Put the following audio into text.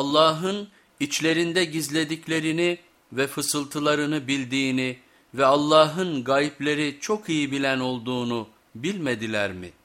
Allah'ın içlerinde gizlediklerini ve fısıltılarını bildiğini ve Allah'ın gayipleri çok iyi bilen olduğunu bilmediler mi?''